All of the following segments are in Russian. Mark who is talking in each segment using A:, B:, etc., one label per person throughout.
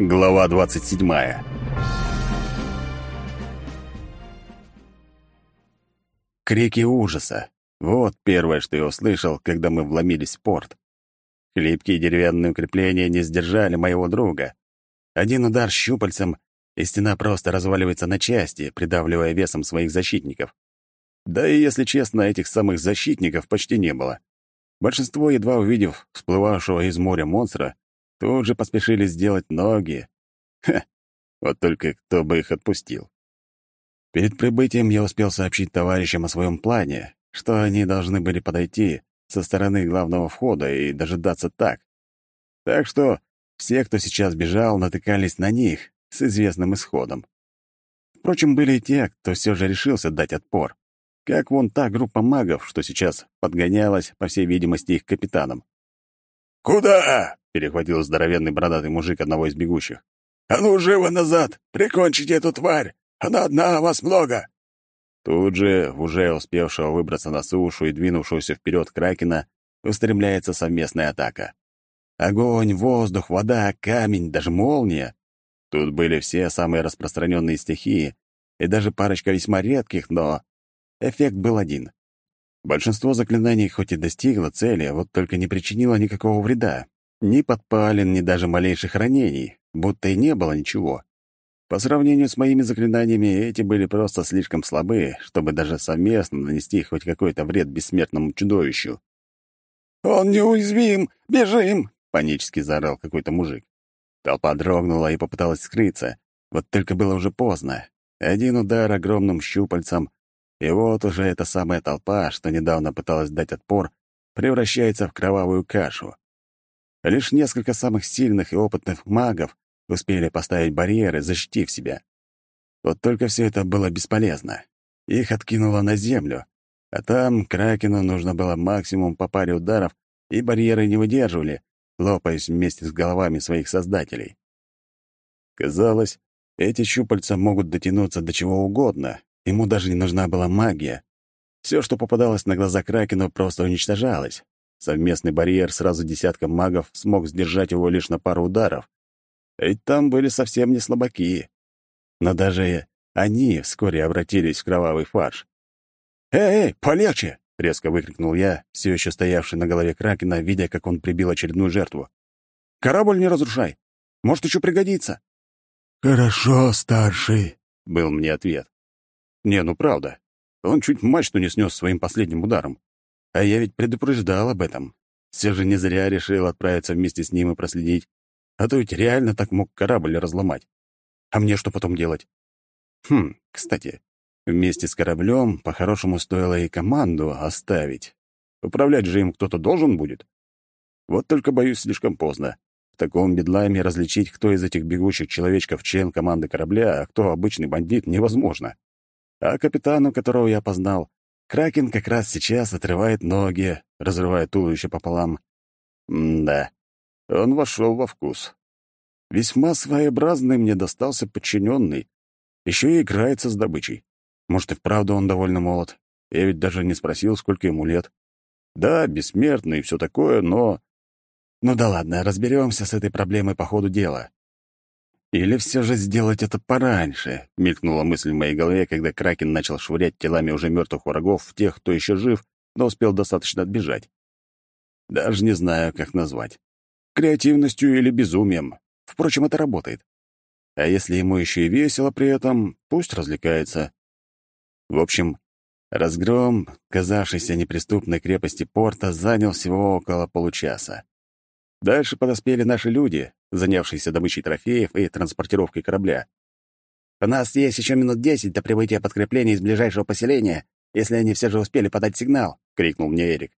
A: Глава 27. Крики ужаса. Вот первое, что я услышал, когда мы вломились в порт. Хлипкие деревянные укрепления не сдержали моего друга. Один удар щупальцем, и стена просто разваливается на части, придавливая весом своих защитников. Да и, если честно, этих самых защитников почти не было. Большинство, едва увидев всплывавшего из моря монстра, тут же поспешили сделать ноги. Ха! Вот только кто бы их отпустил. Перед прибытием я успел сообщить товарищам о своем плане, что они должны были подойти со стороны главного входа и дожидаться так. Так что все, кто сейчас бежал, натыкались на них с известным исходом. Впрочем, были и те, кто все же решился дать отпор. Как вон та группа магов, что сейчас подгонялась, по всей видимости, их капитаном.
B: «Куда?»
A: — перехватил здоровенный бородатый мужик одного из бегущих.
B: «А ну, живо назад! Прикончите эту тварь! Она одна, а вас много!»
A: Тут же, уже успевшего выбраться на сушу и двинувшегося вперед Кракена, устремляется совместная атака. Огонь, воздух, вода, камень, даже молния. Тут были все самые распространенные стихии, и даже парочка весьма редких, но эффект был один. Большинство заклинаний хоть и достигло цели, вот только не причинило никакого вреда. Ни подпалин, ни даже малейших ранений, будто и не было ничего. По сравнению с моими заклинаниями, эти были просто слишком слабы, чтобы даже совместно нанести хоть какой-то вред бессмертному чудовищу.
B: «Он неуязвим! Бежим!»
A: — панически заорал какой-то мужик. Толпа дрогнула и попыталась скрыться, вот только было уже поздно. Один удар огромным щупальцем, и вот уже эта самая толпа, что недавно пыталась дать отпор, превращается в кровавую кашу. Лишь несколько самых сильных и опытных магов успели поставить барьеры, защитив себя. Вот только все это было бесполезно. Их откинуло на землю, а там Кракену нужно было максимум по паре ударов, и барьеры не выдерживали, лопаясь вместе с головами своих создателей. Казалось, эти щупальца могут дотянуться до чего угодно, ему даже не нужна была магия. Все, что попадалось на глаза Кракену, просто уничтожалось. Совместный барьер сразу десятком магов смог сдержать его лишь на пару ударов. Ведь там были совсем не слабаки. Но даже они вскоре обратились в кровавый фарш.
B: «Эй, эй, полегче!»
A: — резко выкрикнул я, все еще стоявший на голове Кракена, видя, как он прибил очередную жертву.
B: «Корабль не разрушай! Может, еще пригодится!»
C: «Хорошо, старший», —
A: был мне ответ. «Не, ну правда. Он чуть мачту не снес своим последним ударом. А я ведь предупреждал об этом. Все же не зря решил отправиться вместе с ним и проследить. А то ведь реально так мог корабль разломать. А мне что потом делать? Хм, кстати, вместе с кораблем по-хорошему стоило и команду оставить. Управлять же им кто-то должен будет. Вот только, боюсь, слишком поздно. В таком бедламе различить, кто из этих бегущих человечков член команды корабля, а кто обычный бандит, невозможно. А капитану, которого я познал, Кракен как раз сейчас отрывает ноги, разрывая туловище пополам. М-да, он вошел во вкус. Весьма своеобразный мне достался подчиненный. Еще и играется с добычей. Может, и вправду он довольно молод. Я ведь даже не спросил, сколько ему лет. Да, бессмертный и все такое, но... Ну да ладно, разберемся с этой проблемой по ходу дела. Или все же сделать это пораньше, мелькнула мысль в моей голове, когда Кракен начал швырять телами уже мертвых врагов в тех, кто еще жив, но успел достаточно отбежать. Даже не знаю, как назвать. Креативностью или безумием. Впрочем, это работает. А если ему еще и весело при этом, пусть развлекается. В общем, разгром, казавшийся неприступной крепости порта, занял всего около получаса. Дальше подоспели наши люди, занявшиеся добычей трофеев и транспортировкой корабля. «У нас есть еще минут десять до прибытия подкрепления из ближайшего поселения, если они все же успели подать сигнал», — крикнул мне Эрик.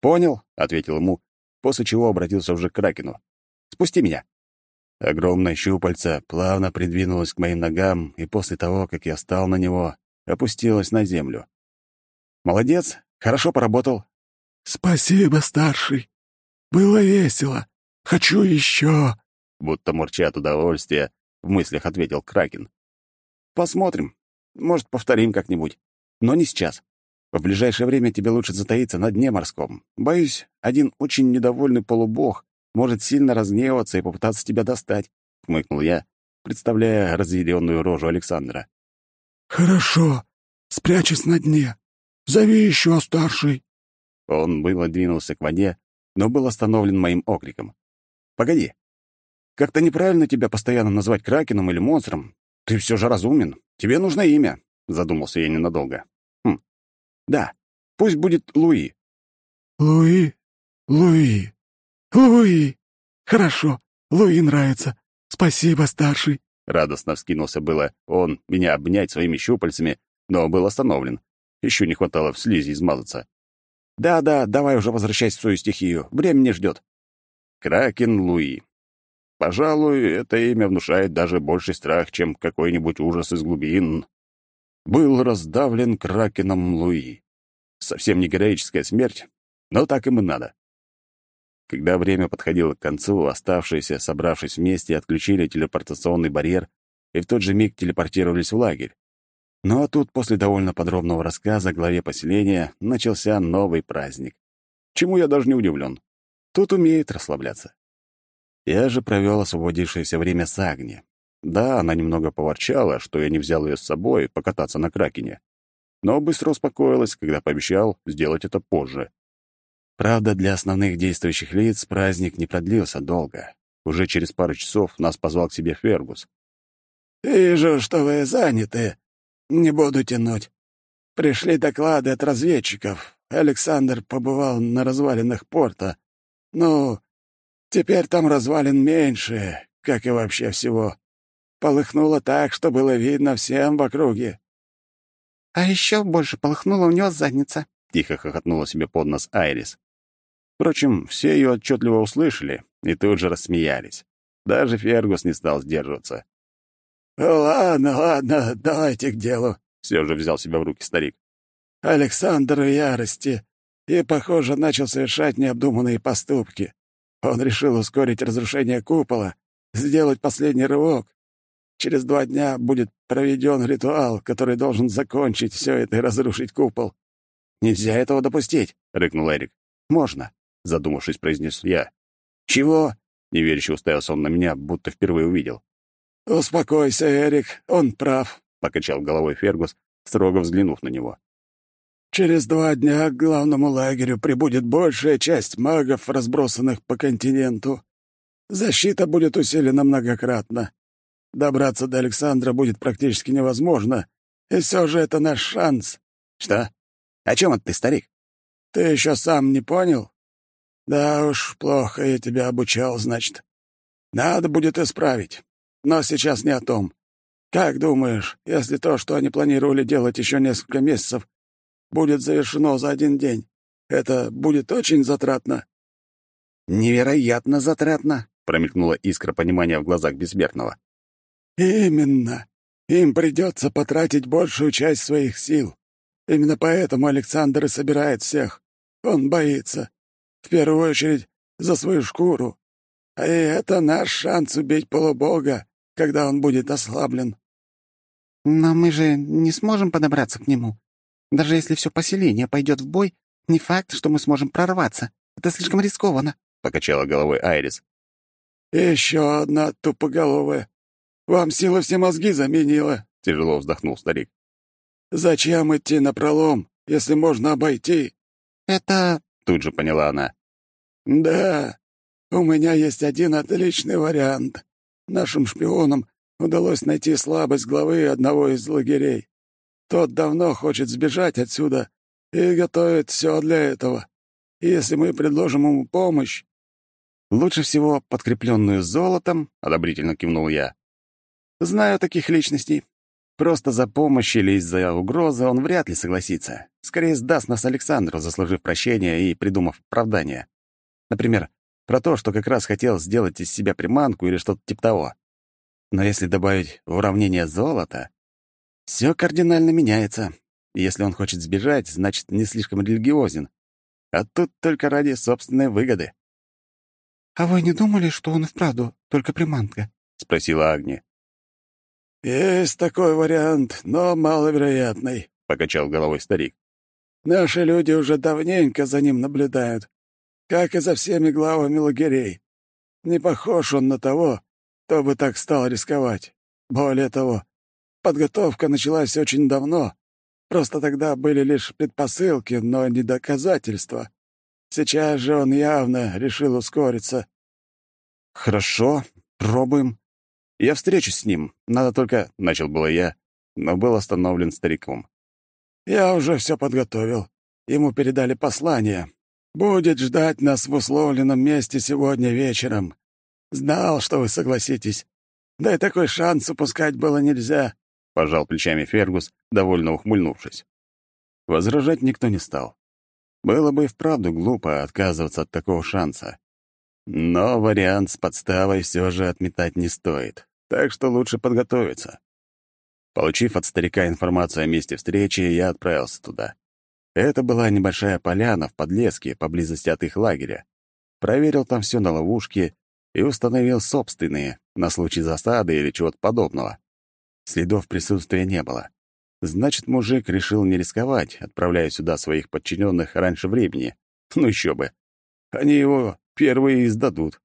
A: «Понял», — ответил ему, после чего обратился уже к Кракену. «Спусти меня». Огромное щупальце плавно придвинулось к моим ногам, и после того, как я встал на него, опустилось на землю. «Молодец, хорошо поработал».
C: «Спасибо, старший», было весело. Хочу еще!»
A: Будто мурча от удовольствия, в мыслях ответил Кракен.
B: «Посмотрим. Может, повторим как-нибудь. Но не сейчас. В ближайшее время тебе лучше затаиться на дне морском. Боюсь, один очень недовольный полубог может сильно разгневаться и попытаться тебя достать.
A: — хмыкнул я, представляя разъяренную рожу Александра.
C: «Хорошо, спрячься на дне. Зови еще, старший».
A: Он было двинулся к воде, но был остановлен моим окриком. «Погоди. Как-то неправильно тебя постоянно называть кракеном или монстром. Ты все же разумен. Тебе нужно имя», — задумался я ненадолго. «Хм. Да, пусть будет Луи».
C: «Луи? Луи? Луи! Хорошо, Луи нравится. Спасибо, старший».
A: Радостно вскинулся было он меня обнять своими щупальцами, но был остановлен. Еще не хватало в слизи измазаться. «Да-да, давай уже возвращайся в свою стихию. Время не ждет». Кракен Луи. Пожалуй, это имя внушает даже больший страх, чем какой-нибудь ужас из глубин. Был раздавлен Кракеном Луи. Совсем не героическая смерть, но так им и надо. Когда время подходило к концу, оставшиеся, собравшись вместе, отключили телепортационный барьер и в тот же миг телепортировались в лагерь. Но тут, после довольно подробного рассказа главе поселения, начался новый праздник. Чему я даже не удивлен. Тут умеет расслабляться. Я же провел освободившееся время с Агни. Да, она немного поворчала, что я не взял ее с собой покататься на Кракене. Но быстро успокоилась, когда пообещал сделать это позже. Правда, для основных действующих лиц праздник не продлился долго. Уже через пару часов нас позвал к себе Фергус.
B: «Вижу, что вы заняты. Не буду тянуть. Пришли доклады от разведчиков. Александр побывал на развалинах порта. Ну, теперь там развалин меньше, как и вообще всего. Полыхнуло так, что было видно всем в округе».
D: «А еще больше полыхнула у него задница», —
A: тихо хохотнула себе под нос Айрис. Впрочем, все ее отчетливо услышали и тут же рассмеялись. Даже Фергус не стал сдерживаться.
B: «Ладно, ладно, давайте к делу», — все же взял себя в руки старик. «Александр в ярости и, похоже, начал совершать необдуманные поступки. Он решил ускорить разрушение купола, сделать последний рывок. Через два дня будет проведен ритуал, который должен закончить все это и разрушить купол».
A: «Нельзя этого допустить», — рыкнул Эрик. «Можно задумавшись, произнес я. «Чего?» — неверяще уставился он на меня, будто впервые увидел.
B: «Успокойся, Эрик, он прав», — покачал головой Фергус, строго взглянув на него. «Через два дня к главному лагерю прибудет большая часть магов, разбросанных по континенту. Защита будет усилена многократно. Добраться до Александра будет практически невозможно, и все же это наш шанс».
A: «Что? О чем это ты, старик?»
B: «Ты еще сам не понял? Да уж, плохо я тебя обучал, значит. Надо будет исправить. Но сейчас не о том. Как думаешь, если то, что они планировали делать еще несколько месяцев, будет завершено за один день, это будет очень затратно?»
A: «Невероятно затратно», — промелькнула искра понимания в глазах бессмертного.
B: «Именно. Им придется потратить большую часть своих сил. Именно поэтому Александр и собирает всех. Он боится. В первую очередь за свою шкуру. А и это наш шанс убить полубога, когда он будет ослаблен.
D: Но мы же не сможем подобраться к нему. Даже если все поселение пойдет в бой, не факт, что мы сможем прорваться. Это слишком рискованно, —
A: покачала головой Айрис.
B: «Еще одна тупоголовая. Вам сила все мозги заменила», — тяжело вздохнул старик. «Зачем идти на пролом, если можно обойти?»
D: «Это...»
A: — тут же поняла она.
B: «Да, у меня есть один отличный вариант. Нашим шпионам удалось найти слабость главы одного из лагерей. Тот давно хочет сбежать отсюда и готовит все для этого. Если мы предложим ему помощь...»
A: «Лучше всего подкрепленную золотом», — одобрительно кивнул я. «Знаю таких личностей. Просто за помощь или из-за угрозы он вряд ли согласится. Скорее сдаст нас Александру, заслужив прощение и придумав оправдание. Например, про то, что как раз хотел сделать из себя приманку или что-то типа того. Но если добавить в уравнение золото, все кардинально меняется. если он хочет сбежать, значит, не слишком религиозен. А тут только ради собственной выгоды.
D: «А вы не думали, что он и вправду только приманка?»
A: — спросила Агни.
B: «Есть такой вариант, но маловероятный», — покачал головой старик. «Наши люди уже давненько за ним наблюдают как и за всеми главами лагерей. Не похож он на того, кто бы так стал рисковать. Более того, подготовка началась очень давно. Просто тогда были лишь предпосылки, но не доказательства. Сейчас же он явно решил ускориться.
A: «Хорошо, пробуем. Я встречусь с ним. Надо только...» — начал было я, но был остановлен стариком.
B: «Я уже все подготовил. Ему передали послание. Будет ждать нас в условленном месте сегодня вечером. Знал, что вы согласитесь. Да и такой шанс упускать было нельзя», —
A: пожал плечами Фергус, довольно ухмыльнувшись. Возражать никто не стал. Было бы и вправду глупо отказываться от такого шанса. Но вариант с подставой все же отметать не стоит, так что лучше подготовиться. Получив от старика информацию о месте встречи, я отправился туда. Это была небольшая поляна в подлеске, поблизости от их лагеря. Проверил там все на ловушке и установил собственные, на случай засады или чего-то подобного. Следов присутствия не было. Значит, мужик решил не рисковать, отправляя сюда своих подчиненных раньше времени. Ну еще бы. Они его первые издадут.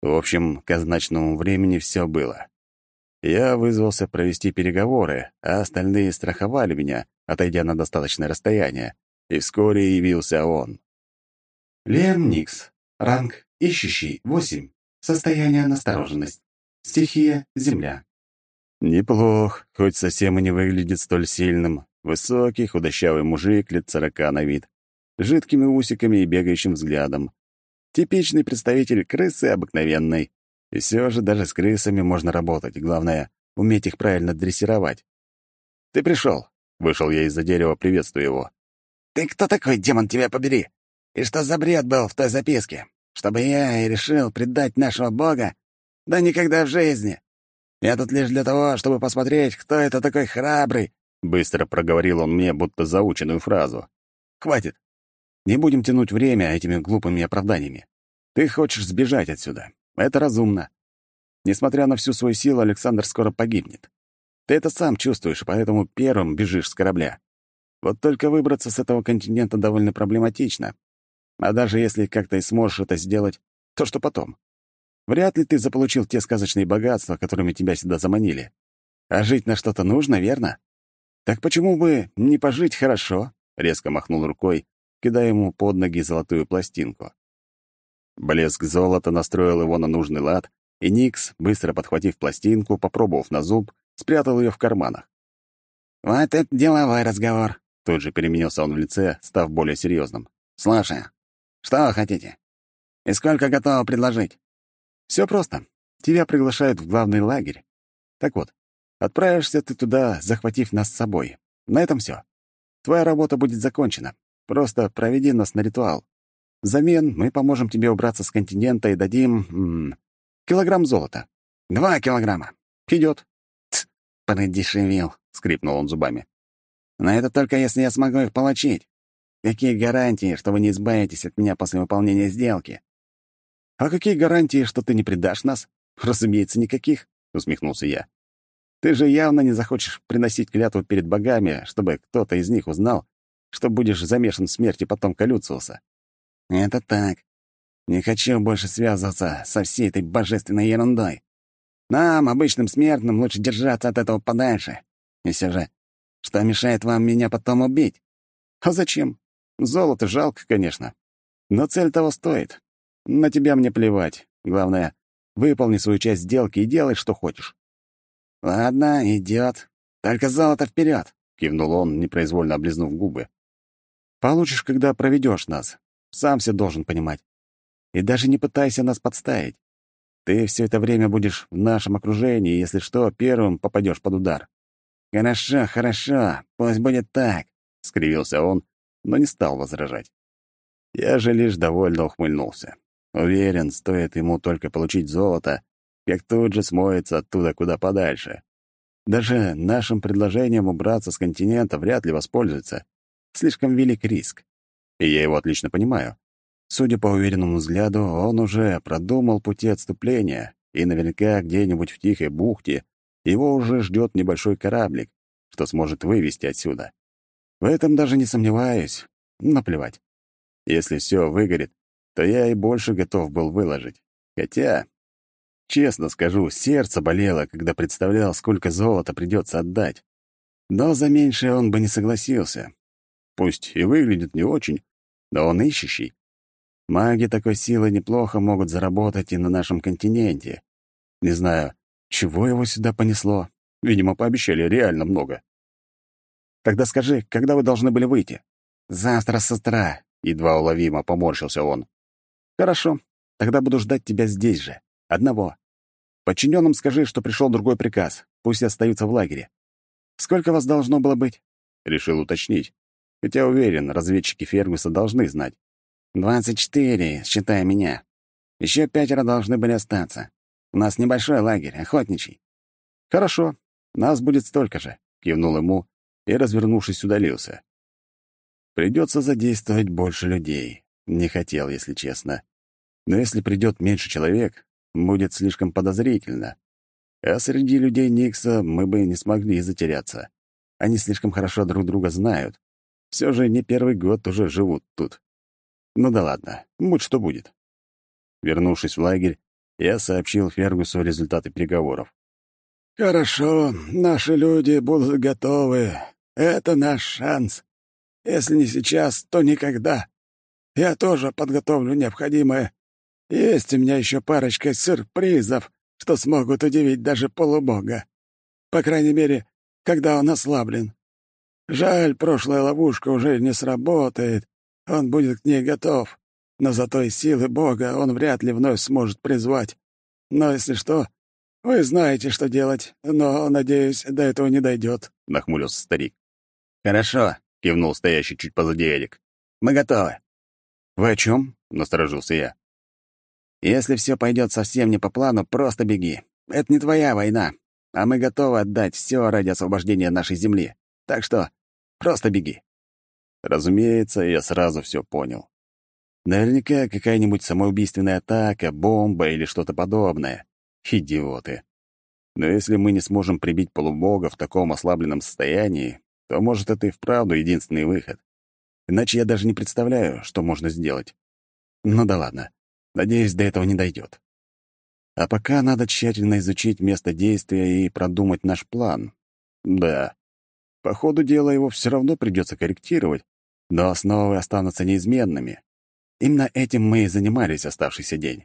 A: В общем, к означенному времени все было. Я вызвался провести переговоры, а остальные страховали меня, отойдя на достаточное расстояние, и вскоре явился он.
E: Лем Никс. Ранг ищущий 8. Состояние настороженность. Стихия — земля.
A: Неплох, хоть совсем и не выглядит столь сильным. Высокий, худощавый мужик, лет сорока на вид, жидкими усиками и бегающим взглядом. Типичный представитель крысы обыкновенной. И все же даже с крысами можно работать. Главное — уметь их правильно дрессировать. «Ты пришел. Вышел я из-за дерева, приветствую его.
D: «Ты кто такой, демон, тебя побери? И что за бред был в той записке? Чтобы я и решил предать нашего бога? Да никогда в жизни. Я тут лишь для того, чтобы посмотреть, кто это такой храбрый».
A: Быстро проговорил он мне, будто заученную фразу. «Хватит. Не будем тянуть время этими глупыми оправданиями. Ты хочешь сбежать отсюда. Это разумно. Несмотря на всю свою силу, Александр скоро погибнет. Ты это сам чувствуешь, поэтому первым бежишь с корабля. Вот только выбраться с этого континента довольно проблематично. А даже если как-то и сможешь это сделать, то что потом? Вряд ли ты заполучил те сказочные богатства, которыми тебя сюда заманили. А жить на что-то нужно, верно? Так почему бы не пожить хорошо? Резко махнул рукой, кидая ему под ноги золотую пластинку. Блеск золота настроил его на нужный лад, и Никс, быстро подхватив пластинку, попробовав на зуб, спрятал ее в карманах.
D: «Вот это деловой разговор», —
A: тут же переменился он в лице, став более серьезным.
D: «Слушай, что вы хотите? И сколько готовы предложить?»
A: Все просто. Тебя приглашают в главный лагерь. Так вот, отправишься ты туда, захватив нас с собой. На этом все. Твоя работа будет закончена. Просто проведи нас на ритуал. Взамен мы поможем тебе убраться с континента и дадим... М -м, килограмм золота.
D: Два килограмма.
A: Идет.
D: Тс, продешевил, скрипнул он зубами. Но это только если я смогу их получить. Какие гарантии, что вы не избавитесь от меня после выполнения сделки?
A: А какие гарантии, что ты не предашь нас? Разумеется, никаких, усмехнулся я. Ты же явно не захочешь приносить клятву перед богами, чтобы кто-то из них узнал, что будешь замешан в смерти потомка Люциуса.
D: Это так. Не хочу больше связываться со всей этой божественной ерундой. Нам, обычным смертным, лучше держаться от этого подальше. И все же, что мешает вам меня потом убить?
A: А зачем? Золото жалко, конечно. Но цель того стоит. На тебя мне плевать. Главное, выполни свою часть сделки и делай, что хочешь.
D: Ладно, идет. Только золото вперед,
A: кивнул он, непроизвольно облизнув губы. Получишь, когда проведешь нас. Сам все должен понимать. И даже не пытайся нас подставить. Ты все это время будешь в нашем окружении, и, если что, первым попадешь под удар.
D: Хорошо, хорошо, пусть будет так,
A: скривился он, но не стал возражать. Я же лишь довольно ухмыльнулся. Уверен, стоит ему только получить золото, как тут же смоется оттуда куда подальше. Даже нашим предложением убраться с континента вряд ли воспользуется. Слишком велик риск. И я его отлично понимаю. Судя по уверенному взгляду, он уже продумал пути отступления, и наверняка где-нибудь в тихой бухте его уже ждет небольшой кораблик, что сможет вывести отсюда. В этом даже не сомневаюсь. Наплевать. Если все выгорит, то я и больше готов был выложить. Хотя Честно скажу, сердце болело, когда представлял, сколько золота придется отдать. Но за меньшее он бы не согласился. Пусть и выглядит не очень, но он ищущий. Маги такой силы неплохо могут заработать и на нашем континенте. Не знаю, чего его сюда понесло. Видимо, пообещали реально много. Тогда скажи, когда вы должны были выйти?
D: Завтра с утра, едва уловимо поморщился он.
A: Хорошо, тогда буду ждать тебя здесь же. Одного. Подчиненным скажи, что пришел другой приказ. Пусть остаются в лагере. Сколько вас должно было быть? Решил уточнить. Хотя уверен, разведчики Фергуса должны знать.
D: «Двадцать четыре, считая меня. Еще пятеро должны были остаться. У нас небольшой лагерь, охотничий».
A: «Хорошо, нас будет столько же», — кивнул ему и, развернувшись, удалился. Придется задействовать больше людей. Не хотел, если честно. Но если придет меньше человек, будет слишком подозрительно. А среди людей Никса мы бы не смогли затеряться. Они слишком хорошо друг друга знают. Все же не первый год уже живут тут. Ну да ладно, будь что будет. Вернувшись в лагерь, я сообщил Фергусу результаты переговоров.
B: «Хорошо, наши люди будут готовы. Это наш шанс. Если не сейчас, то никогда. Я тоже подготовлю необходимое. Есть у меня еще парочка сюрпризов, что смогут удивить даже полубога. По крайней мере, когда он ослаблен. Жаль, прошлая ловушка уже не сработает, он будет к ней готов, но зато и силы Бога он вряд ли вновь сможет призвать. Но если что, вы знаете, что делать, но, надеюсь, до этого не дойдет», — нахмурился старик.
D: «Хорошо», — кивнул стоящий чуть позади Эрик. «Мы готовы».
A: «Вы о чем?» — насторожился я.
D: «Если все пойдет совсем не по плану, просто беги. Это не твоя война, а мы готовы отдать все ради освобождения нашей земли. Так что просто беги».
A: Разумеется, я сразу все понял. Наверняка какая-нибудь самоубийственная атака, бомба или что-то подобное. Идиоты. Но если мы не сможем прибить полубога в таком ослабленном состоянии, то, может, это и вправду единственный выход. Иначе я даже не представляю, что можно сделать. Ну да ладно. Надеюсь, до этого не дойдет. А пока надо тщательно изучить место действия и продумать наш план. Да, по ходу дела его все равно придется корректировать, но основы останутся неизменными. Именно этим мы и занимались оставшийся день.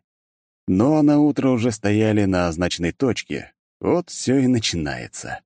A: Но на утро уже стояли на означенной точке. Вот все и начинается.